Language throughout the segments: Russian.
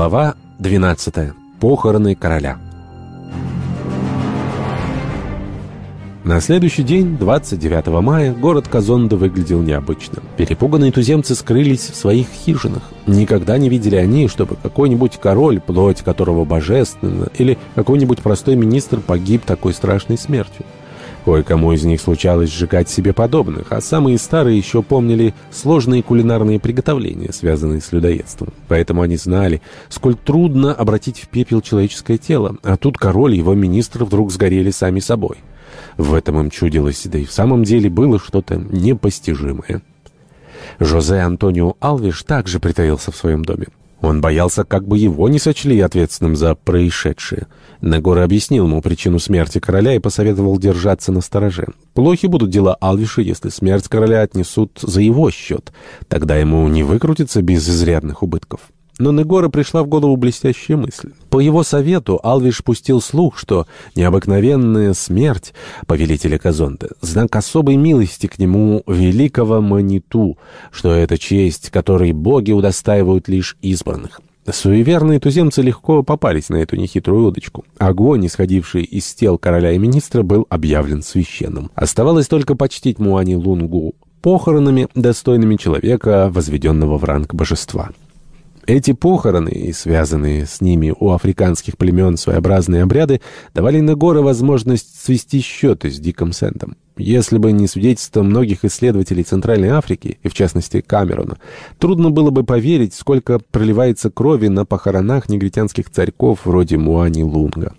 Глава 12. Похороны короля. На следующий день, 29 мая, город Казонда выглядел необычно. Перепуганные туземцы скрылись в своих хижинах. Никогда не видели они, чтобы какой-нибудь король, плоть которого божественна, или какой-нибудь простой министр погиб такой страшной смертью. Кое-кому из них случалось сжигать себе подобных, а самые старые еще помнили сложные кулинарные приготовления, связанные с людоедством. Поэтому они знали, сколь трудно обратить в пепел человеческое тело, а тут король и его министр вдруг сгорели сами собой. В этом им чудилось, да и в самом деле было что-то непостижимое. Жозе Антонио Алвиш также притаился в своем доме. Он боялся, как бы его не сочли ответственным за происшедшее. Негора объяснил ему причину смерти короля и посоветовал держаться на стороже. Плохи будут дела Алвиша, если смерть короля отнесут за его счет. Тогда ему не выкрутиться без изрядных убытков. Но Негора пришла в голову блестящая мысль. По его совету Алвиш пустил слух, что необыкновенная смерть повелителя Казонте — знак особой милости к нему великого Маниту, что это честь, которой боги удостаивают лишь избранных. Суеверные туземцы легко попались на эту нехитрую удочку. Огонь, исходивший из тел короля и министра, был объявлен священным. Оставалось только почтить Муани Лунгу похоронами, достойными человека, возведенного в ранг божества. Эти похороны и связанные с ними у африканских племен своеобразные обряды давали Негора возможность свести счеты с Диком Сентом. Если бы не свидетельство многих исследователей Центральной Африки, и в частности Камерона, трудно было бы поверить, сколько проливается крови на похоронах негритянских царьков вроде Муани Лунга.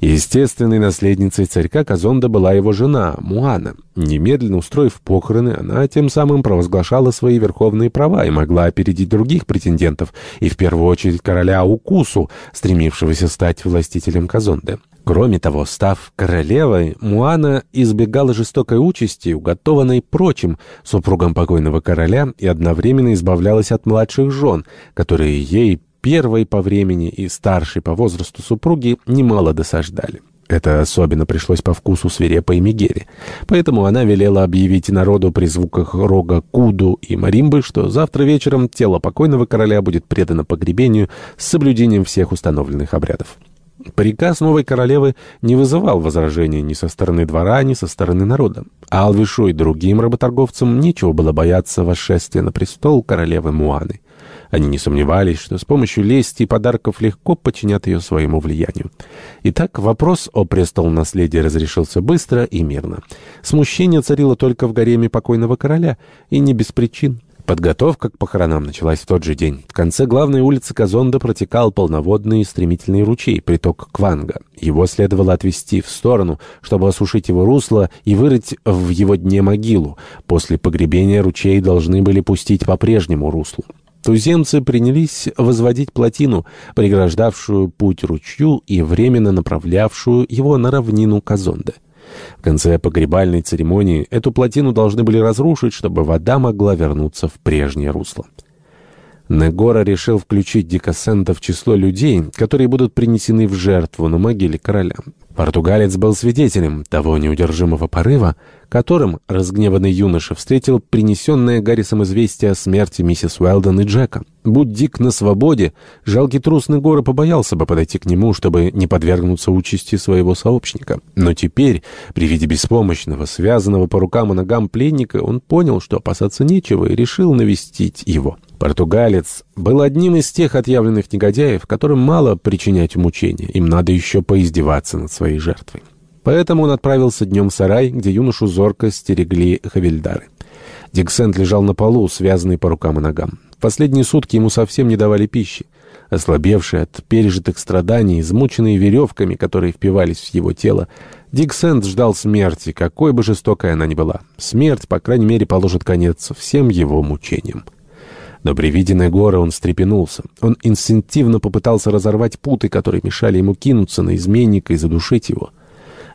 Естественной наследницей царька Казонда была его жена, Муана. Немедленно устроив похороны, она тем самым провозглашала свои верховные права и могла опередить других претендентов, и в первую очередь короля Укусу, стремившегося стать властителем Казонды. Кроме того, став королевой, Муана избегала жестокой участи, уготованной прочим супругам покойного короля, и одновременно избавлялась от младших жен, которые ей первой по времени и старшей по возрасту супруги немало досаждали. Это особенно пришлось по вкусу свирепой Мегере. Поэтому она велела объявить народу при звуках рога Куду и Маримбы, что завтра вечером тело покойного короля будет предано погребению с соблюдением всех установленных обрядов. Приказ новой королевы не вызывал возражений ни со стороны двора, ни со стороны народа. Алвишу и другим работорговцам нечего было бояться восшествия на престол королевы Муаны. Они не сомневались, что с помощью лести и подарков легко подчинят ее своему влиянию. Итак, вопрос о престол-наследии разрешился быстро и мирно. Смущение царило только в гареме покойного короля, и не без причин. Подготовка к похоронам началась в тот же день. В конце главной улицы Казонда протекал полноводный стремительный ручей, приток Кванга. Его следовало отвести в сторону, чтобы осушить его русло и вырыть в его дне могилу. После погребения ручей должны были пустить по прежнему руслу. Туземцы принялись возводить плотину, преграждавшую путь ручью и временно направлявшую его на равнину Казонде. В конце погребальной церемонии эту плотину должны были разрушить, чтобы вода могла вернуться в прежнее русло. Негора решил включить Дикасента в число людей, которые будут принесены в жертву на могиле короля. Португалец был свидетелем того неудержимого порыва, которым разгневанный юноша встретил принесенное Гаррисом известие о смерти миссис Уэлдон и Джека. Будь Дик на свободе, жалкий трус Негора побоялся бы подойти к нему, чтобы не подвергнуться участи своего сообщника. Но теперь, при виде беспомощного, связанного по рукам и ногам пленника, он понял, что опасаться нечего, и решил навестить его. Португалец был одним из тех отъявленных негодяев, которым мало причинять мучения, им надо еще поиздеваться над своей жертвой. Поэтому он отправился днем в сарай, где юношу зорко стерегли хавильдары. Диксент лежал на полу, связанный по рукам и ногам. В последние сутки ему совсем не давали пищи. Ослабевший от пережитых страданий, измученный веревками, которые впивались в его тело, Диксент ждал смерти, какой бы жестокой она ни была. Смерть, по крайней мере, положит конец всем его мучениям. Но при виде Негора он встрепенулся. Он инстинктивно попытался разорвать путы, которые мешали ему кинуться на изменника и задушить его.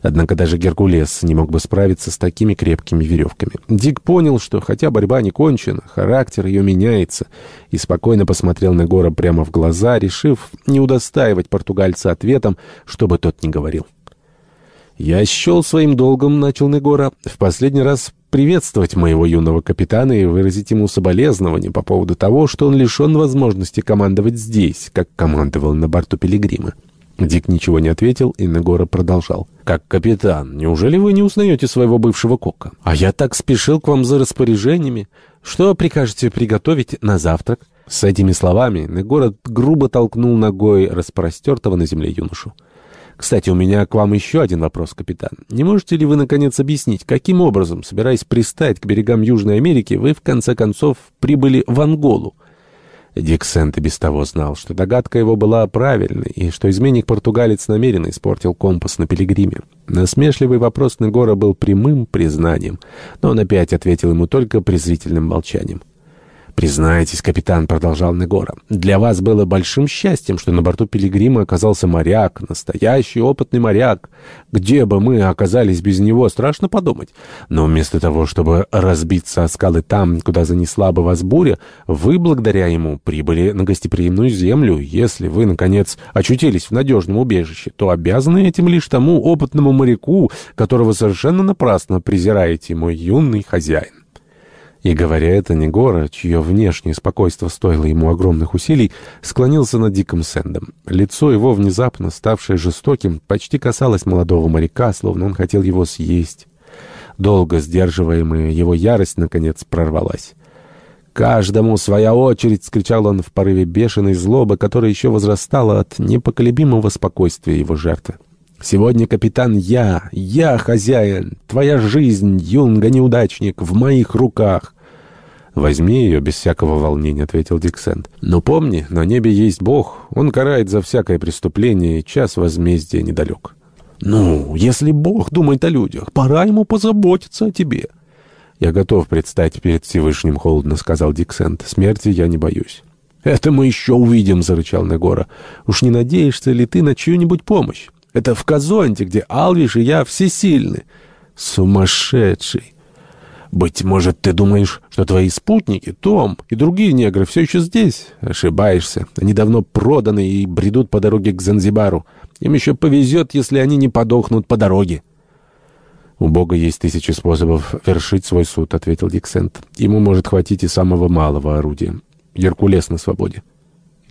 Однако даже Геркулес не мог бы справиться с такими крепкими веревками. Дик понял, что хотя борьба не кончена, характер ее меняется, и спокойно посмотрел на Гора прямо в глаза, решив не удостаивать португальца ответом, что бы тот ни говорил. «Я счел своим долгом», — начал Негора, — «в последний раз приветствовать моего юного капитана и выразить ему соболезнование по поводу того, что он лишен возможности командовать здесь, как командовал на борту Пилигрима. Дик ничего не ответил, и Негора продолжал. «Как капитан, неужели вы не узнаете своего бывшего кока? А я так спешил к вам за распоряжениями. Что прикажете приготовить на завтрак?» С этими словами Негора грубо толкнул ногой распростертого на земле юношу. «Кстати, у меня к вам еще один вопрос, капитан. Не можете ли вы, наконец, объяснить, каким образом, собираясь пристать к берегам Южной Америки, вы, в конце концов, прибыли в Анголу?» Дик Сент и без того знал, что догадка его была правильной, и что изменник-португалец намеренно испортил компас на пилигриме. Насмешливый вопрос Негора был прямым признанием, но он опять ответил ему только презрительным молчанием. «Признайтесь, капитан», — продолжал Негора, — «для вас было большим счастьем, что на борту Пилигрима оказался моряк, настоящий опытный моряк. Где бы мы оказались без него, страшно подумать. Но вместо того, чтобы разбиться о скалы там, куда занесла бы вас буря, вы, благодаря ему, прибыли на гостеприимную землю. Если вы, наконец, очутились в надежном убежище, то обязаны этим лишь тому опытному моряку, которого совершенно напрасно презираете, мой юный хозяин». И, говоря это, Негора, чье внешнее спокойствие стоило ему огромных усилий, склонился над Диком Сэндом. Лицо его, внезапно ставшее жестоким, почти касалось молодого моряка, словно он хотел его съесть. Долго сдерживаемая его ярость, наконец, прорвалась. «Каждому своя очередь!» — скричал он в порыве бешеной злобы, которая еще возрастала от непоколебимого спокойствия его жертвы. «Сегодня, капитан, я, я хозяин, твоя жизнь, юнга-неудачник, в моих руках!» «Возьми ее без всякого волнения», — ответил Диксент. «Но помни, на небе есть Бог, он карает за всякое преступление, и час возмездия недалек». «Ну, если Бог думает о людях, пора ему позаботиться о тебе». «Я готов предстать перед Всевышним холодно», — сказал Диксент. «Смерти я не боюсь». «Это мы еще увидим», — зарычал Негора. «Уж не надеешься ли ты на чью-нибудь помощь? Это в Казонте, где Алвиш и я всесильны». «Сумасшедший!» Быть может, ты думаешь, что твои спутники, Том и другие негры все еще здесь? Ошибаешься. Они давно проданы и бредут по дороге к Занзибару. Им еще повезет, если они не подохнут по дороге. «У Бога есть тысячи способов вершить свой суд», — ответил Диксент. «Ему может хватить и самого малого орудия. Геркулес на свободе».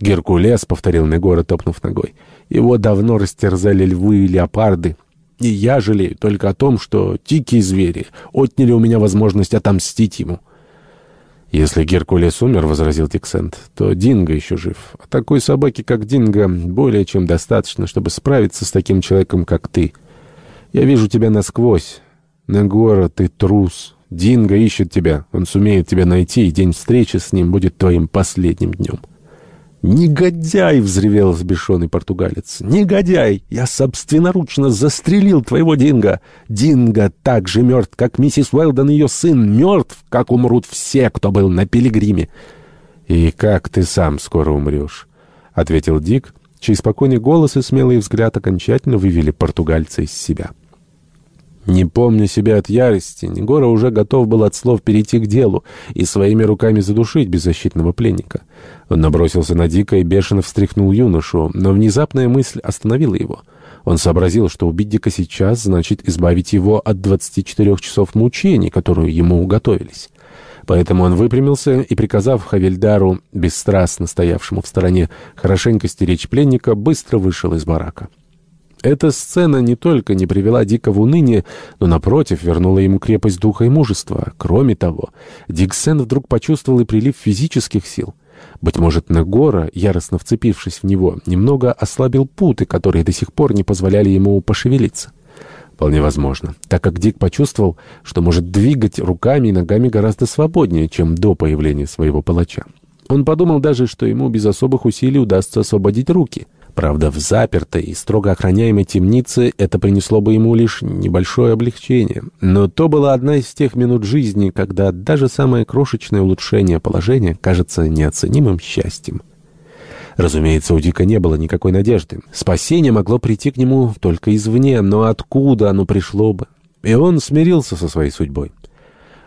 «Геркулес», — повторил Негора, топнув ногой. «Его давно растерзали львы и леопарды». И я жалею только о том, что дикие звери отняли у меня возможность отомстить ему. «Если Геркулес умер, — возразил Тиксент, — то Динго еще жив. А такой собаки, как Динго, более чем достаточно, чтобы справиться с таким человеком, как ты. Я вижу тебя насквозь. Негора, ты трус. Динго ищет тебя. Он сумеет тебя найти, и день встречи с ним будет твоим последним днем». «Негодяй!» — взревел взбешенный португалец. «Негодяй! Я собственноручно застрелил твоего Динго! Динго так же мертв, как миссис Уэлдон и ее сын, мертв, как умрут все, кто был на пилигриме!» «И как ты сам скоро умрешь?» — ответил Дик, чей спокойный голос и смелый взгляд окончательно вывели португальца из себя. Не помня себя от ярости, Негора уже готов был от слов перейти к делу и своими руками задушить беззащитного пленника. Он набросился на Дика и бешено встряхнул юношу, но внезапная мысль остановила его. Он сообразил, что убить Дика сейчас значит избавить его от 24 часов мучений, которые ему уготовились. Поэтому он выпрямился и, приказав Хавельдару, бесстрастно стоявшему в стороне, хорошенько стеречь пленника, быстро вышел из барака. Эта сцена не только не привела Дика в уныние, но, напротив, вернула ему крепость духа и мужества. Кроме того, Диксен вдруг почувствовал и прилив физических сил. Быть может, Негора, яростно вцепившись в него, немного ослабил путы, которые до сих пор не позволяли ему пошевелиться. Вполне возможно, так как Дик почувствовал, что может двигать руками и ногами гораздо свободнее, чем до появления своего палача. Он подумал даже, что ему без особых усилий удастся освободить руки — Правда, в запертой и строго охраняемой темнице это принесло бы ему лишь небольшое облегчение. Но то была одна из тех минут жизни, когда даже самое крошечное улучшение положения кажется неоценимым счастьем. Разумеется, у Дика не было никакой надежды. Спасение могло прийти к нему только извне, но откуда оно пришло бы? И он смирился со своей судьбой.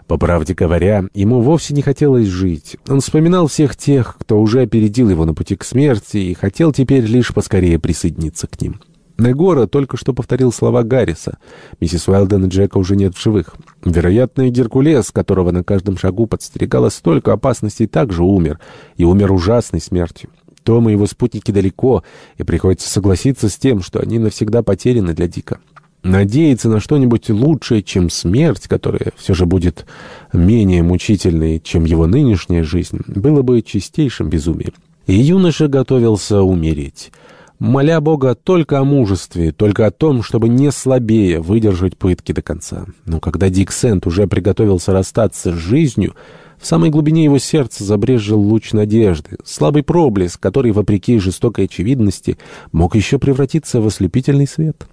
По правде говоря, ему вовсе не хотелось жить. Он вспоминал всех тех, кто уже опередил его на пути к смерти, и хотел теперь лишь поскорее присоединиться к ним. Негора только что повторил слова Гарриса. Миссис Уэлден и Джека уже нет в живых. Вероятно, и Геркулес, которого на каждом шагу подстерегало столько опасностей, также умер. И умер ужасной смертью. Том и его спутники далеко, и приходится согласиться с тем, что они навсегда потеряны для Дика. Надеяться на что-нибудь лучшее, чем смерть, которая все же будет менее мучительной, чем его нынешняя жизнь, было бы чистейшим безумием. И юноша готовился умереть моля Бога только о мужестве, только о том, чтобы не слабее выдержать пытки до конца. Но когда Дик Сент уже приготовился расстаться с жизнью, в самой глубине его сердца забрежил луч надежды, слабый проблеск, который, вопреки жестокой очевидности, мог еще превратиться в ослепительный свет.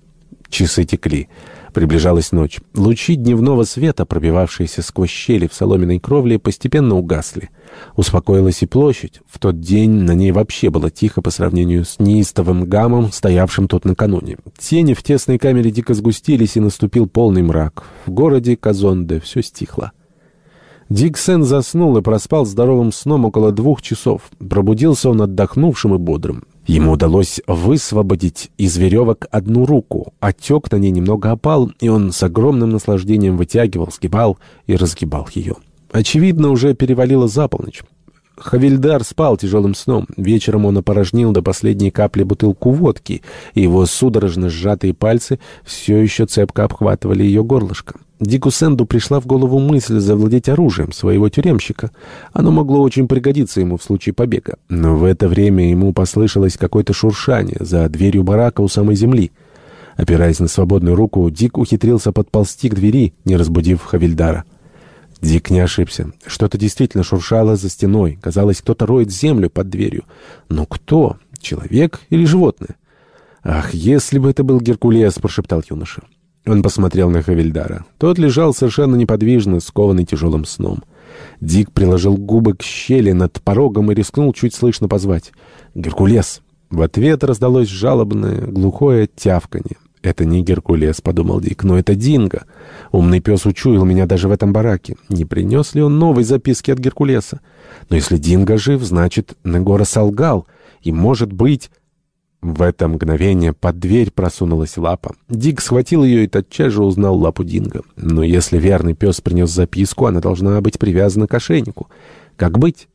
Часы текли. Приближалась ночь. Лучи дневного света, пробивавшиеся сквозь щели в соломенной кровле, постепенно угасли. Успокоилась и площадь. В тот день на ней вообще было тихо по сравнению с неистовым гамом, стоявшим тут накануне. Тени в тесной камере дико сгустились, и наступил полный мрак. В городе Казонде все стихло. Диксен заснул и проспал здоровым сном около двух часов. Пробудился он отдохнувшим и бодрым. Ему удалось высвободить из веревок одну руку. Отек на ней немного опал, и он с огромным наслаждением вытягивал, сгибал и разгибал ее. Очевидно, уже перевалило за полночь. Хавильдар спал тяжелым сном. Вечером он опорожнил до последней капли бутылку водки, и его судорожно сжатые пальцы все еще цепко обхватывали ее горлышко. Дику Сэнду пришла в голову мысль завладеть оружием своего тюремщика. Оно могло очень пригодиться ему в случае побега. Но в это время ему послышалось какое-то шуршание за дверью барака у самой земли. Опираясь на свободную руку, Дик ухитрился подползти к двери, не разбудив Хавильдара. Дик не ошибся. Что-то действительно шуршало за стеной. Казалось, кто-то роет землю под дверью. Но кто? Человек или животное? «Ах, если бы это был Геркулес!» — прошептал юноша. Он посмотрел на Хавильдара. Тот лежал совершенно неподвижно, скованный тяжелым сном. Дик приложил губы к щели над порогом и рискнул чуть слышно позвать. «Геркулес!» В ответ раздалось жалобное, глухое тявканье. «Это не Геркулес», — подумал Дик, — «но это Динго. Умный пес учуял меня даже в этом бараке. Не принес ли он новой записки от Геркулеса? Но если Динго жив, значит, Негора солгал. И, может быть...» В это мгновение под дверь просунулась лапа. Дик схватил ее и тотчас же узнал лапу Динго. Но если верный пес принес записку, она должна быть привязана к ошейнику. Как быть?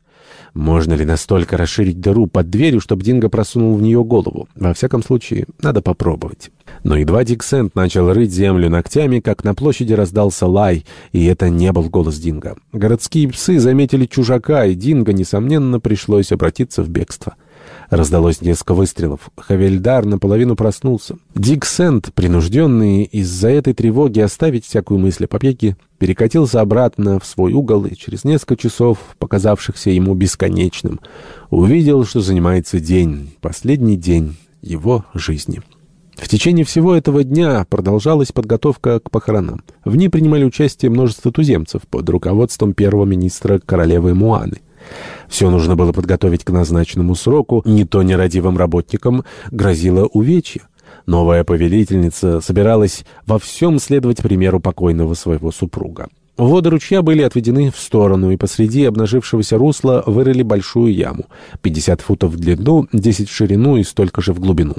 Можно ли настолько расширить дыру под дверью, чтобы Динго просунул в нее голову? Во всяком случае, надо попробовать. Но едва Дик Сент начал рыть землю ногтями, как на площади раздался лай, и это не был голос Динго. Городские псы заметили чужака, и Динго, несомненно, пришлось обратиться в бегство. Раздалось несколько выстрелов. Хавельдар наполовину проснулся. Дик Сент, принужденный из-за этой тревоги оставить всякую мысль о побеге, перекатился обратно в свой угол и через несколько часов, показавшихся ему бесконечным, увидел, что занимается день, последний день его жизни. В течение всего этого дня продолжалась подготовка к похоронам. В ней принимали участие множество туземцев под руководством первого министра королевы Муаны. Все нужно было подготовить к назначенному сроку, не то нерадивым работникам грозило увечье. Новая повелительница собиралась во всем следовать примеру покойного своего супруга. Воды ручья были отведены в сторону, и посреди обнажившегося русла вырыли большую яму, 50 футов в длину, 10 в ширину и столько же в глубину.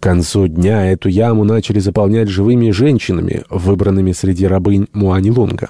К концу дня эту яму начали заполнять живыми женщинами, выбранными среди рабынь Муани-Лунга.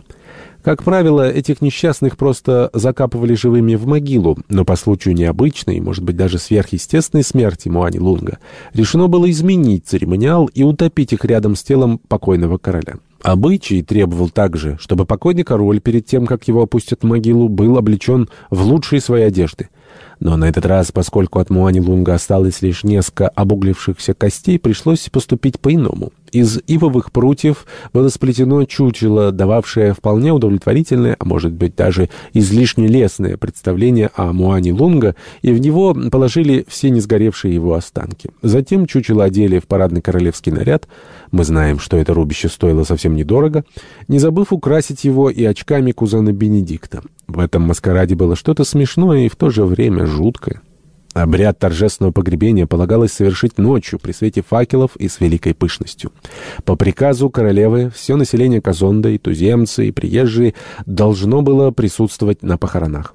Как правило, этих несчастных просто закапывали живыми в могилу, но по случаю необычной, может быть, даже сверхъестественной смерти Муани Лунга, решено было изменить церемониал и утопить их рядом с телом покойного короля. Обычай требовал также, чтобы покойный король перед тем, как его опустят в могилу, был облечен в лучшие свои одежды — но на этот раз, поскольку от Муани Лунга осталось лишь несколько обуглившихся костей, пришлось поступить по-иному. Из ивовых прутьев было сплетено чучело, дававшее вполне удовлетворительное, а может быть даже излишне лесное представление о Муани Лунга, и в него положили все несгоревшие его останки. Затем чучело одели в парадный королевский наряд. Мы знаем, что это рубище стоило совсем недорого, не забыв украсить его и очками кузена Бенедикта. В этом маскараде было что-то смешное и в то же время жуткое. Обряд торжественного погребения полагалось совершить ночью при свете факелов и с великой пышностью. По приказу королевы все население Казонда, и туземцы, и приезжие должно было присутствовать на похоронах.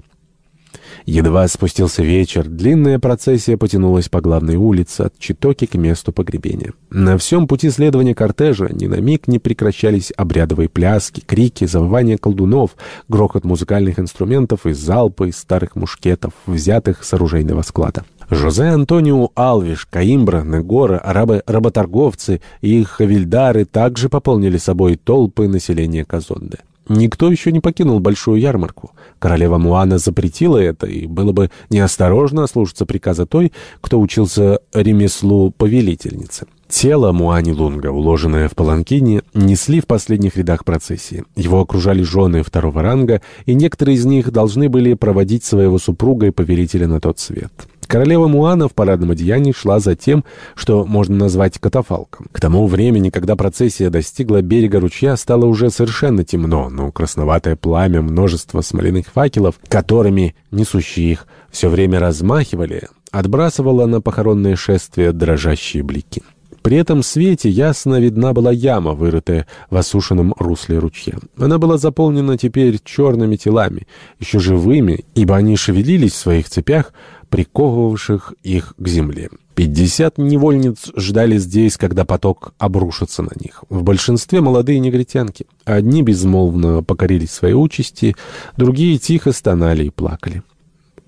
Едва спустился вечер, длинная процессия потянулась по главной улице от Читоки к месту погребения. На всем пути следования кортежа ни на миг не прекращались обрядовые пляски, крики, завывания колдунов, грохот музыкальных инструментов и залпы из старых мушкетов, взятых с оружейного склада. Жозе Антонио Алвиш, Каимбра, Негора, арабы-работорговцы и их хавильдары также пополнили собой толпы населения Казонде. Никто еще не покинул большую ярмарку. Королева Муана запретила это, и было бы неосторожно слушаться приказа той, кто учился ремеслу повелительницы. Тело Муани Лунга, уложенное в паланкине, несли в последних рядах процессии. Его окружали жены второго ранга, и некоторые из них должны были проводить своего супруга и повелителя на тот свет. Королева Муана в парадном одеянии шла за тем, что можно назвать катафалком. К тому времени, когда процессия достигла берега ручья, стало уже совершенно темно, но красноватое пламя множества смоляных факелов, которыми несущие их все время размахивали, отбрасывало на похоронное шествие дрожащие блики. При этом свете ясно видна была яма, вырытая в осушенном русле ручья. Она была заполнена теперь черными телами, еще живыми, ибо они шевелились в своих цепях, приковывавших их к земле. Пятьдесят невольниц ждали здесь, когда поток обрушится на них. В большинстве молодые негритянки. Одни безмолвно покорились своей участи, другие тихо стонали и плакали.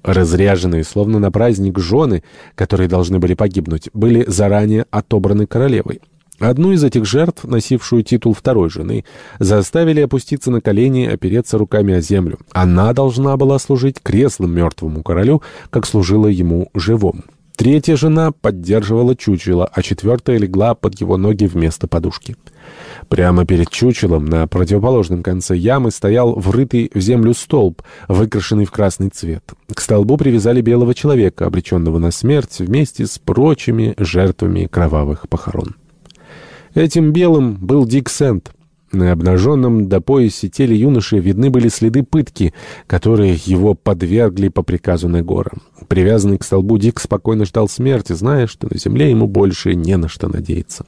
Разряженные, словно на праздник жены, которые должны были погибнуть, были заранее отобраны королевой. Одну из этих жертв, носившую титул второй жены, заставили опуститься на колени и опереться руками о землю. Она должна была служить креслом мертвому королю, как служила ему живому. Третья жена поддерживала чучело, а четвертая легла под его ноги вместо подушки. Прямо перед чучелом на противоположном конце ямы стоял врытый в землю столб, выкрашенный в красный цвет. К столбу привязали белого человека, обреченного на смерть, вместе с прочими жертвами кровавых похорон. Этим белым был Дик Сент. На обнаженном до пояса теле юноши видны были следы пытки, которые его подвергли по приказу Негора. Привязанный к столбу Дик спокойно ждал смерти, зная, что на земле ему больше не на что надеяться.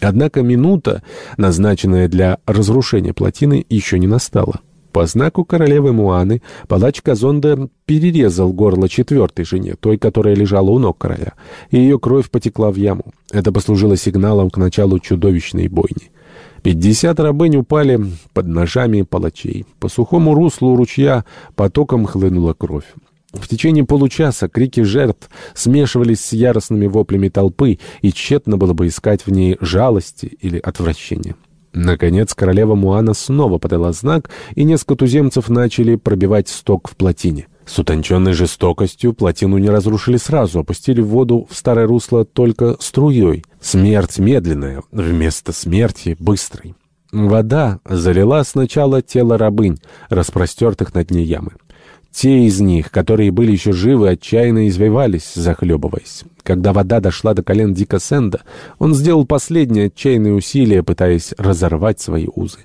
Однако минута, назначенная для разрушения плотины, еще не настала. По знаку королевы Муаны палач Казонда перерезал горло четвертой жене, той, которая лежала у ног короля, и ее кровь потекла в яму. Это послужило сигналом к началу чудовищной бойни. Пятьдесят рабынь упали под ножами палачей. По сухому руслу ручья потоком хлынула кровь. В течение получаса крики жертв смешивались с яростными воплями толпы, и тщетно было бы искать в ней жалости или отвращения. Наконец королева Муана снова подала знак, и несколько туземцев начали пробивать сток в плотине. С утонченной жестокостью плотину не разрушили сразу, опустили в воду в старое русло только струей. Смерть медленная, вместо смерти быстрой. Вода залила сначала тело рабынь, распростертых на дне ямы. Те из них, которые были еще живы, отчаянно извивались, захлебываясь. Когда вода дошла до колен Дика Сенда, он сделал последнее отчаянное усилие, пытаясь разорвать свои узы.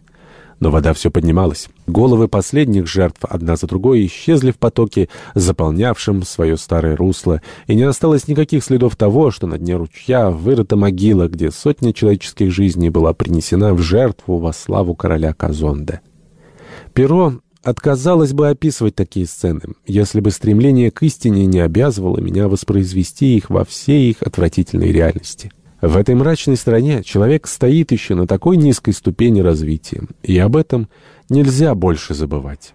Но вода все поднималась. Головы последних жертв одна за другой исчезли в потоке, заполнявшем свое старое русло, и не осталось никаких следов того, что на дне ручья вырыта могила, где сотня человеческих жизней была принесена в жертву во славу короля Казонде. Перо отказалась бы описывать такие сцены, если бы стремление к истине не обязывало меня воспроизвести их во всей их отвратительной реальности. В этой мрачной стране человек стоит еще на такой низкой ступени развития, и об этом нельзя больше забывать.